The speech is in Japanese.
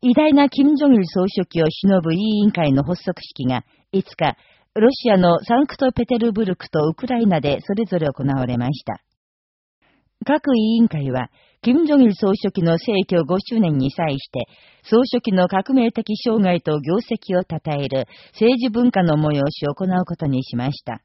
偉大な金正日総書記を偲ぶ委員会の発足式が、5日、ロシアのサンクトペテルブルクとウクライナでそれぞれ行われました。各委員会は、金正日総書記の逝去5周年に際して、総書記の革命的生涯と業績を称える政治文化の催しを行うことにしました。